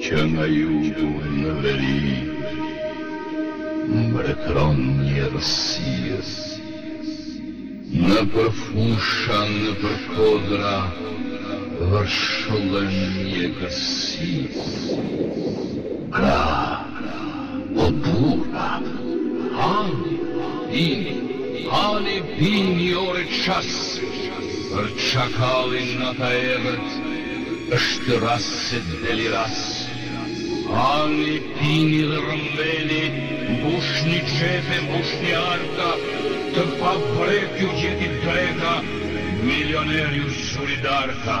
Që nga jugu në veri mbretëron një errësirë. Nëpër fusha, nëpër kodra vërshëllen një egërsirë. Pra, o burra, hani, pini, hani, pini, orë e ças, për çakallin nata e errët. Është rast e deli rast. Hani, pini dhe rrëmbeni, mbushni xhepe, mbushni arka, të pabrekë ju gjeti dreka, milionerë ju zuri darka.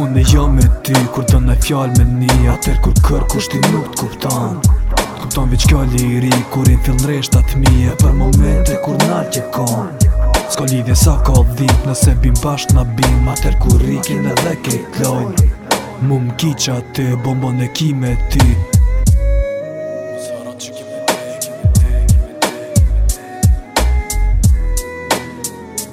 Unë jom me ty, kur don naj fjalë me ni Atëherë kur kërkush nuk të kupton Kupton veç kjo liri, kur i në fillë nresht atë mija Për momente kur në alë që konë S'ko lidhje sa ka dhimt, nëse bim bashkë na bim Atëherë kur ikin edhe ke t'lojnë Mu më ki qaty, bombon e ki me ty